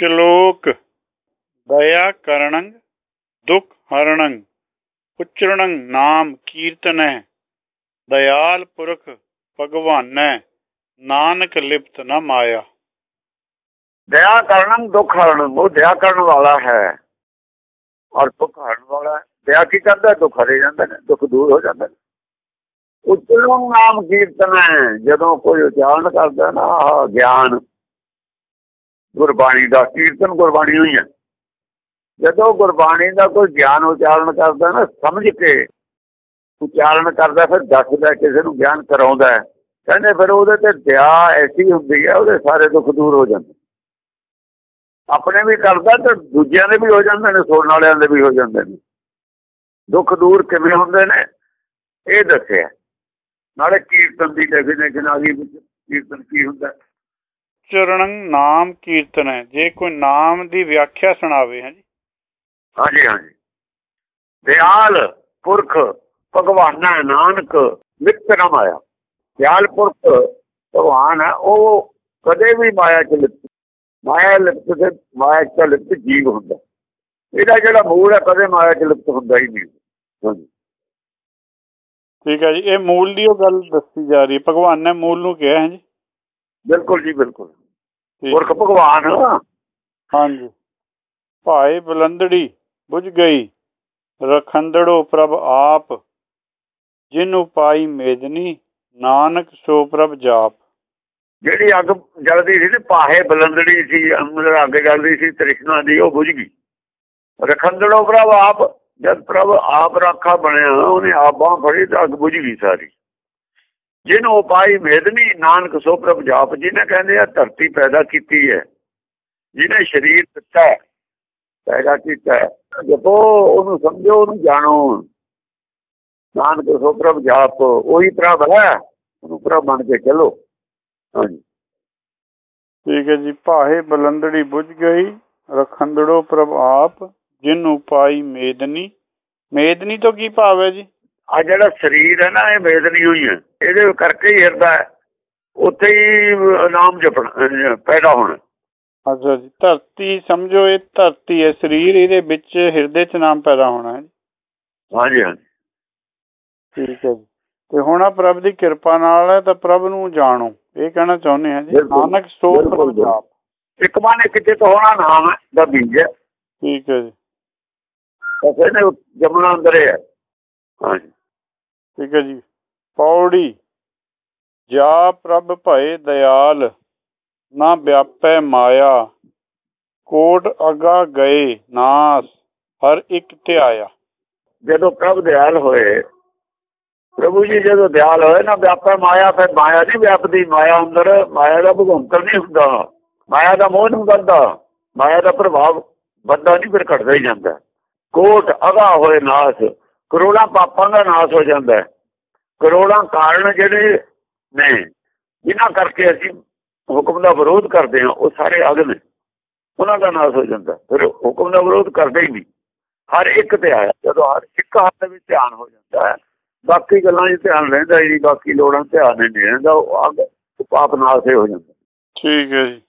ਸ਼ਲੋਕ ਦਇਆ ਕਰਣੰ ਦੁਖ ਹਰਣੰ ਉਚਰਣੰ ਨਾਮ ਕੀਰਤਨੈ, ਦਇਆਲ ਪੁਰਖ ਭਗਵਾਨੈ, ਨਾਨਕ ਲਿਪਤ ਨ ਮਾਇਆ। ਦਇਆ ਕਰਨੰ, ਦੁੱਖ ਹਰਨ, ਉਹ ਦਇਆ ਕਰਨ ਵਾਲਾ ਹੈ। ਔਰ ਦੁੱਖ ਹਰਨ ਵਾਲਾ ਹੈ ਦਇਆ ਕੀ ਕਰਦਾ? ਦੁੱਖ ਹਰੇ ਜਾਂਦਾ ਨੇ, ਦੁੱਖ ਦੂਰ ਹੋ ਜਾਂਦਾ ਨੇ। ਉਚਰਣ ਨਾਮ ਕੀਰਤਨ ਹੈ ਜਦੋਂ ਕੋਈ ਉਚਾਰਨ ਕਰਦਾ ਨਾ ਗਿਆਨ ਗੁਰਬਾਣੀ ਦਾ ਕੀਰਤਨ ਗੁਰਬਾਣੀ ਹੋਈ ਹੈ ਜਦੋਂ ਗੁਰਬਾਣੀ ਦਾ ਕੋਈ ਗਿਆਨ ਉਚਾਰਨ ਕਰਦਾ ਨਾ, ਸਮਝ ਕੇ ਉਚਾਰਨ ਕਰਦਾ, ਫਿਰ ਦੱਸਦਾ ਕਿਸੇ ਨੂੰ ਗਿਆਨ ਕਰਾਉਂਦਾ ਕਹਿੰਦੇ ਫਿਰ ਉਹਦੇ ਤੇ ਦਇਆ ਐਸੀ ਹੁੰਦੀ ਹੈ, ਉਹਦੇ ਸਾਰੇ ਦੁੱਖ ਦੂਰ ਹੋ ਜਾਂਦੇ। ਆਪਣੇ ਵੀ ਕਰਦਾ ਤੇ ਦੂਜਿਆਂ ਦੇ ਵੀ ਹੋ ਜਾਂਦੇ ਨੇ ਸੁਣਨ ਵਾਲਿਆਂ ਦੇ ਵੀ ਹੋ ਜਾਂਦੇ ਨੇ। ਦੁੱਖ ਦੂਰ ਕਿਵੇਂ ਹੁੰਦੇ ਨੇ, ਇਹ ਦੱਸਿਆ। ਨਾਲੇ ਕੀਰਤਨ ਦੀ ਡੈਫੀਨੇਸ਼ਨ ਆ ਗਈ ਕੀਰਤਨ ਕੀ ਹੁੰਦਾ। ਚਰਣੰ ਨਾਮ ਕੀਰਤਨ ਹੈ। ਜੇ ਕੋਈ ਨਾਮ ਦੀ ਵਿਆਖਿਆ ਸੁਣਾਵੇ ਹਾਂ ਜੀ। ਹਾਂਜੀ ਹਾਂਜੀ। ਦਿਆਲ ਪੁਰਖ ਭਗਵਾਨਾ ਨਾਨਕ ਮਿੱਤ ਨਾ ਮਾਇਆ। ਦਿਆਲ ਪੁਰਖ ਭਗਵਾਨ ਹੈ ਉਹ ਕਦੇ ਵੀ ਮਾਇਆ ਚ ਲਿਪਤ ਮਾਇਆ ਲਿਪਤ ਤੇ ਮਾਇਆ ਚ ਲਿਪਤ ਜੀਵ ਹੁੰਦਾ। ਇਹਦਾ ਜਿਹੜਾ ਮੂਲ ਹੈ ਕਦੇ ਮਾਇਆ ਚ ਲਿਪਤ ਹੁੰਦਾ ਹੀ ਨਹੀਂ। ਹਾਂਜੀ। ਠੀਕ ਹੈ ਜੀ। ਇਹ ਮੂਲ ਦੀ ਉਹ ਗੱਲ ਦੱਸੀ ਜਾ ਰਹੀ ਹੈ। ਭਗਵਾਨ ਨੇ ਮੂਲ ਨੂੰ ਕਿਹਾ ਹੈ ਜੀ। ਬਿਲਕੁਲ ਜੀ ਬਿਲਕੁਲ। ਪੁਰਖ ਭਗਵਾਨ। ਹਾਂਜੀ। ਭਾਏ ਬਲੰਦੜੀ ਬੁਝ ਗਈ। ਰਖੰਦੜੋ ਪ੍ਰਭ ਆਪ ਜਿਨੂੰ ਪਾਈ ਮੇਦਨੀ ਨਾਨਕ ਸੋ ਪ੍ਰਭ ਜਾਪ। ਜਿਹੜੀ ਅੱਗ ਜਲਦੀ ਸੀ ਤੇ ਪਾਹੇ ਬਲੰਦੜੀ ਸੀ ਅੰਦਰ ਅੱਗ ਜਲਦੀ ਸੀ ਤ੍ਰਿਸ਼ਨਾ ਦੀ ਉਹ ਬੁਝ ਗਈ। ਰਖੰਦੜੋ ਪ੍ਰਭ ਆਪ ਜਦ ਪ੍ਰਭ ਆਪ ਰਾਖਾ ਬਣਿਆ ਉਹਨੇ ਆਪ ਬਾਹ ਫੜੀ ਤਾਂ ਅੱਗ ਬੁਝ ਗਈ ਸਾਰੀ। ਜਿਹਨੂੰ ਉਪਾਈ ਮੇਦਨੀ ਨਾਨਕ ਸੋ ਪ੍ਰਭ ਜਾਪ ਜਿਹਨੇ ਕਹਿੰਦੇ ਆ ਧਰਤੀ ਪੈਦਾ ਕੀਤੀ ਹੈ ਜਿਹਨੇ ਸਰੀਰ ਦਿੱਤਾ ਪੈਦਾ ਕੀਤਾ ਜਪੋ ਉਹਨੂੰ ਸਮਝੋ ਉਹਨੂੰ ਜਾਣੋ ਨਾਨਕ ਸੋ ਪ੍ਰਭ ਜਾਪ ਉਹੀ ਪ੍ਰਭ ਹੈ ਉਹਨੂੰ ਪ੍ਰਭ ਬਣ ਕੇ ਚੱਲੋ। ਹਾਂਜੀ। ਠੀਕ ਹੈ ਜੀ ਭਾਏ ਬਲੰਦੜੀ ਬੁਝ ਗਈ ਰਖੰਦੜੋ ਪ੍ਰਭ ਆਪ ਜਿਨੂੰ ਪਾਈ ਮੇਦਨੀ। ਮੇਦਨੀ ਤੋਂ ਕੀ ਭਾਵ ਹੈ ਜੀ? ਆ ਜਿਹੜਾ ਸਰੀਰ ਹੈ ਨਾ ਇਹ ਵੇਦਨੀ ਹੋਈ ਹੈ। ਇਹਦੇ ਕਰਕੇ ਹੀ ਹਿਰਦਾ ਉੱਥੇ ਹੀ ਨਾਮ ਜਪਣਾ ਪੈਦਾ ਹੋਣਾ। ਅੱਛਾ ਜੀ ਧਰਤੀ ਸਮਝੋ ਇਹ ਧਰਤੀ ਹੈ ਸਰੀਰ ਇਹਦੇ ਵਿੱਚ ਹਿਰਦੇ 'ਚ ਨਾਮ ਪੈਦਾ ਹੋਣਾ ਹੈ। ਜੀ। ਹਾਂਜੀ ਹਾਂਜੀ। ਠੀਕ ਹੈ ਜੀ। ਤੇ ਹੁਣ ਆ ਪ੍ਰਭ ਦੀ ਕਿਰਪਾ ਨਾਲ ਹੈ ਤਾਂ ਪ੍ਰਭ ਨੂੰ ਜਾਣੋ। ਇਹ ਕਹਿਣਾ ਚਾਹੁੰਦੇ ਹਾਂ ਜੀ ਨਾਨਕ ਸੋ ਪ੍ਰਭ ਜਾਪ ਇੱਕ ਬਾਨੇ ਕਿਤੇ ਤੋਂ ਹੋਣਾ ਨਾਮ ਹੈ ਦਾ ਬੀਜ ਹੈ। ਠੀਕ ਹੈ ਜੀ। ਨੇ ਜਮਨਾ ਅੰਦਰ ਹੈ। ਹਾਂਜੀ। ਠੀਕ ਹੈ ਜੀ। ਪੌੜੀ। ਜਾ ਪ੍ਰਭ ਭਏ ਦਇਆਲ ਨਾ ਵਿਆਪੈ ਮਾਇਆ। ਕੋਟ ਅਗਾ ਗਏ ਨਾਸ, ਹਰ ਇੱਕ ਧਿਆਇਆ। ਜਦੋਂ ਪ੍ਰਭ ਦਿਆਲ ਹੋਏ, ਪ੍ਰਭੂ ਜੀ ਜਦੋਂ ਦਿਆਲ ਹੋਏ, ਨਾ ਵਿਆਪੈ ਮਾਇਆ, ਫਿਰ ਮਾਇਆ ਨਹੀਂ ਵਿਆਪਦੀ। ਮਾਇਆ ਅੰਦਰ, ਮਾਇਆ ਦਾ ਭੁਗੰਤਰ ਨਹੀਂ ਹੁੰਦਾ। ਮਾਇਆ ਦਾ ਮੋਹ ਨਹੀਂ ਵੱਧਦਾ ਮਾਇਆ ਦਾ ਪ੍ਰਭਾਵ ਬੰਦਾ ਨਹੀਂ, ਫਿਰ ਘਟਦਾ ਹੀ ਜਾਂਦਾ। ਕੋਟ ਅਗਾ ਹੋਏ ਨਾਸ, ਕਰੋੜਾਂ ਪਾਪਾਂ ਦਾ ਨਾਸ ਹੋ ਜਾਂਦਾ। ਕਰੋੜਾਂ ਕਾਰਨ ਜਿਹੜੇ ਨੇ ਜਿਨ੍ਹਾਂ ਕਰਕੇ ਅਸੀਂ ਹੁਕਮ ਦਾ ਵਿਰੋਧ ਕਰਦੇ ਹਾਂ ਉਹ ਸਾਰੇ ਅਗ ਨੇ। ਉਹਨਾਂ ਦਾ ਨਾਸ ਹੋ ਜਾਂਦਾ। ਫਿਰ ਹੁਕਮ ਦਾ ਵਿਰੋਧ ਕਰਦੇ ਹੀ ਨਹੀਂ। ਹਰ ਇੱਕ ਤੇ ਆਇਆ। ਜਦੋਂ ਹਰ ਇੱਕ ਹੱਥ ਵਿੱਚ ਧਿਆਨ ਹੋ ਜਾਂਦਾ ਹੈ ਬਾਕੀ ਗੱਲਾਂ 'ਚ ਧਿਆਨ ਰਹਿੰਦਾ ਹੀ ਨਹੀਂ ਬਾਕੀ ਲੋੜਾਂ ਧਿਆਨ ਨਹੀਂ ਰਹਿੰਦਾ ਉਹ ਅੱਗ ਪਾਪ ਨਾਲ ਸੇ ਹੋ ਜਾਂਦਾ। ਠੀਕ ਹੈ ਜੀ।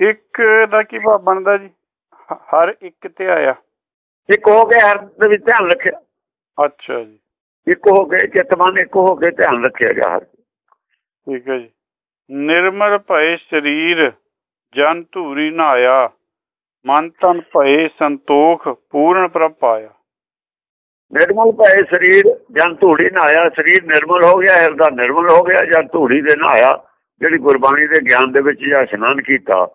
ਇੱਕ ਦਾ ਕੀ ਭਾਵ ਬਣਦਾ ਜੀ? ਹਰ ਇੱਕ ਧਿਆਇਆ ਇੱਕ ਹੋ ਕੇ ਹਰ ਦੇ ਵਿੱਚ ਧਿਆਨ ਰੱਖਿਆ। ਅੱਛਾ ਜੀ। ਇੱਕ ਹੋ ਕੇ ਚਿਤਮਨ ਇੱਕ ਹੋ ਕੇ ਧਿਆਨ ਰੱਖਿਆ ਗਿਆ ਹਰ ਠੀਕ ਹੈ ਜੀ। ਨਿਰਮਲ ਭਏ ਸਰੀਰ ਜਨ ਧੂਰੀ ਨਾਇਆ। ਮਨ ਤਨ ਭਏ ਸੰਤੋਖ ਪੂਰਨ ਪ੍ਰਭ ਪਾਇਆ। ਨਿਰਮਲ ਭਏ ਸਰੀਰ ਜਨ ਧੂੜੀ ਨਹਾਇਆ ਸਰੀਰ ਨਿਰਮਲ ਹੋ ਗਿਆ ਹਿਰਦਾ ਨਿਰਮਲ ਹੋ ਗਿਆ। ਜਨ ਧੂੜੀ ਦੇ ਨਹਾਇਆ ਜਿਹੜੀ ਗੁਰਬਾਣੀ ਦੇ ਗਿਆਨ ਦੇ ਵਿੱਚ ਜਾਂ ਇਸ਼ਨਾਨ ਕੀਤਾ।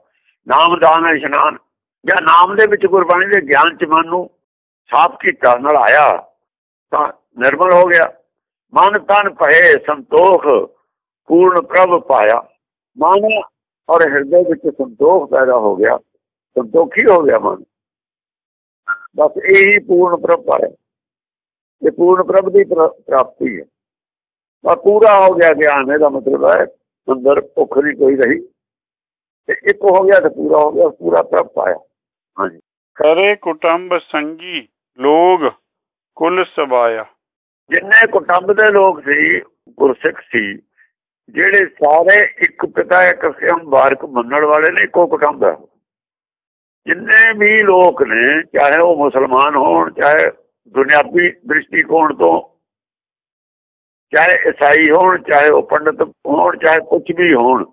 ਨਾਮਦਾਨ ਇਸ਼ਨਾਨ। ਜਾਂ ਨਾਮ ਦੇ ਵਿੱਚ ਗੁਰਬਾਣੀ ਦੇ ਗਿਆਨ ਚ ਮਨ ਨੂੰ ਸਾਫ਼ ਕੀਤਾ ਨਲਾਇਆ। ਤਾਂ ਨਿਰਮਲ ਹੋ ਗਿਆ। ਮਨ ਤਨ ਭਏ ਸੰਤੋਖ, ਪੂਰਨ ਪ੍ਰਭ ਪਾਇਆ। ਮਨ ਔਰ ਹਿਰਦੇ ਵਿੱਚ ਸੰਤੋਖ ਪੈਦਾ ਹੋ ਗਿਆ। ਸੰਤੋਖੀ ਹੋ ਗਿਆ ਮਨ। ਬਸ ਇਹੀ ਪੂਰਨ ਪ੍ਰਭ ਪਾਇਆ। ਇਹ ਪੂਰਨ ਪ੍ਰਭ ਦੀ ਪ੍ਰਾਪਤੀ ਹੈ। ਬਸ ਪੂਰਾ ਹੋ ਗਿਆ ਗਿਆਨ, ਇਹਦਾ ਮਤਲਬ ਹੈ ਅੰਦਰ ਭੁੱਖ ਨਹੀਂ ਕੋਈ ਰਹੀ। ਤੇ ਇੱਕ ਹੋ ਗਿਆ ਤੇ ਪੂਰਾ ਹੋ ਗਿਆ, ਪੂਰਾ ਪ੍ਰਭ ਪਾਇਆ। ਹਾਂਜੀ। ਕਰੇ ਕੁਟੰਬ ਸੰਗੀ ਲੋਗ ਕੁਲ ਸਬਾਇਆ ਜਿੰਨੇ ਕੁਟੰਬ ਦੇ ਲੋਕ ਸੀ, ਗੁਰਸਿੱਖ ਸੀ, ਜਿਹੜੇ ਸਾਰੇ ਇੱਕ ਪਿਤਾ, ਇੱਕ ਸਿਮ ਬਾਰਕ ਮੰਨਣ ਵਾਲੇ ਨੇ, ਇੱਕੋ ਕੁਟੰਬ ਹੈ ਜਿੰਨੇ ਵੀ ਲੋਕ ਨੇ, ਚਾਹੇ ਉਹ ਮੁਸਲਮਾਨ ਹੋਣ, ਚਾਹੇ ਦੁਨਿਆਵੀ ਦ੍ਰਿਸ਼ਟੀਕੋਣ ਤੋਂ, ਚਾਹੇ ਈਸਾਈ ਹੋਣ, ਚਾਹੇ ਉਹ ਪੰਡਤ ਹੋਣ, ਚਾਹੇ ਕੁਝ ਵੀ ਹੋਣ,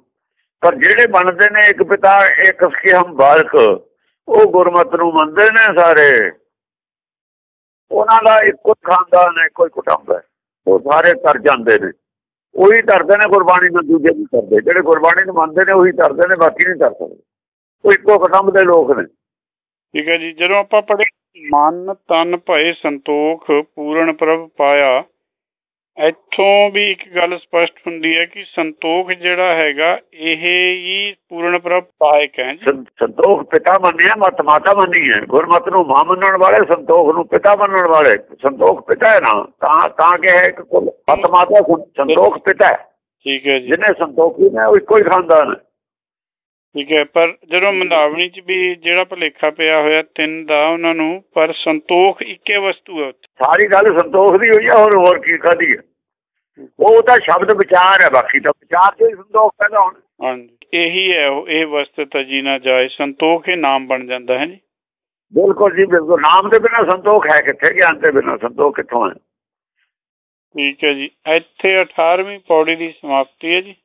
ਪਰ ਜਿਹੜੇ ਬਣਦੇ ਨੇ ਇੱਕ ਪਿਤਾ, ਇੱਕ ਸਕੇ ਹਮ ਬਾਲਕ ਉਹ ਗੁਰਮਤ ਨੂੰ ਮੰਨਦੇ ਨੇ ਸਾਰੇ। ਉਹਨਾਂ ਦਾ ਇੱਕੋ ਖਾਨਦਾਨ ਹੈ ਕੋਈ ਕੁਟੰਬ ਹੈ। ਉਹ ਸਾਰੇ ਤਰ ਜਾਂਦੇ ਨੇ। ਉਹੀ ਤਰਦੇ ਨੇ ਗੁਰਬਾਣੀ ਨੂੰ, ਦੂਜੇ ਨਹੀਂ ਕਰਦੇ ਜਿਹੜੇ ਗੁਰਬਾਣੀ ਨੂੰ ਮੰਨਦੇ ਨੇ, ਉਹੀ ਤਰਦੇ ਨੇ, ਬਾਕੀ ਨਹੀਂ ਧਰ ਸਕਦੇ। ਉਹ ਇੱਕੋ ਕੁਟੁੰਬ ਦੇ ਲੋਕ ਨੇ। ਠੀਕ ਹੈ ਜੀ। ਜਦੋਂ ਆਪਾਂ ਪੜ੍ਹੇ, ਮਨ ਤਨ ਭਏ ਸੰਤੋਖ, ਪੂਰਨ ਪ੍ਰਭ ਪਾਇਆ ਇੱਥੋਂ ਵੀ ਇੱਕ ਗੱਲ ਸਪਸ਼ਟ ਹੁੰਦੀ ਹੈ ਕਿ ਸੰਤੋਖ ਜਿਹੜਾ ਹੈਗਾ ਇਹ ਹੀ ਪੂਰਨ ਪ੍ਰਭ ਪਾਇਕ ਹੈ ਸੰਤੋਖ ਪਿਤਾ ਮੰਨਿਆ ਮਤ ਮਾਤਾ ਮੰਨੀ ਹੈ। ਗੁਰਮਤ ਨੂੰ ਮਾਂ ਮੰਨਣ ਵਾਲੇ ਸੰਤੋਖ ਨੂੰ ਪਿਤਾ ਮੰਨਣ ਵਾਲੇ। ਸੰਤੋਖ ਪਿਤਾ ਹੈ ਨਾ ਤਾਂ ਤਾਂ ਕਿ ਹੈ ਕਿ ਕੁਲ ਮਤ ਮਾਤਾ ਸੰਤੋਖ ਪਿਤਾ ਹੈ। ਠੀਕ ਹੈ ਜੀ। ਜਿਹਨੇ ਸੰਤੋਖੀ ਨੇ ਉਹ ਇੱਕੋ ਹੀ ਖਾਨਦਾਨ ਹੈ। ਠੀਕ ਹੈ ਪਰ ਜਦੋਂ ਮੰਦਾਵਣੀ ਚ ਵੀ ਜਿਹੜਾ ਭਲੇਖਾ ਪਿਆ ਹੋਇਆ ਤਿੰਨ ਦਾ ਉਹਨਾਂ ਨੂੰ ਪਰ ਸੰਤੋਖ ਇੱਕੇ ਵਸਤੂ ਹੈ। ਸਾਰੀ ਗੱਲ ਸੰਤੋਖ ਦੀ ਹੋਈ ਹੈ ਹੋਰ ਹੋਰ ਕੀ ਕਾਦੀ ਹੈ? ਉਹ ਤਾਂ ਸ਼ਬਦ ਵਿਚਾਰ ਹੈ ਬਾਕੀ ਤਾਂ ਵਿਚਾਰ ਤੋਂ ਸੰਤੋਖ ਪੈਦਾ ਹੋਣਾ। ਹਾਂਜੀ। ਇਹੀ ਹੈ ਉਹ ਇਹ ਵਸਤ ਤਜੀ ਨਾ ਜਾਏ ਸੰਤੋਖ ਇਹ ਨਾਮ ਬਣ ਜਾਂਦਾ ਹੈ ਜੀ। ਬਿਲਕੁਲ ਜੀ ਬਿਲਕੁਲ। ਨਾਮ ਦੇ ਬਿਨਾ ਸੰਤੋਖ ਹੈ ਕਿੱਥੇ? ਗਿਆਨ ਦੇ ਬਿਨਾ ਸੰਤੋਖ ਕਿੱਥੋਂ ਹੈ? ਠੀਕ ਹੈ ਜੀ। ਇੱਥੇ 18ਵੀਂ ਪੌੜੀ ਦੀ ਸਮਾਪਤੀ ਹੈ ਜੀ।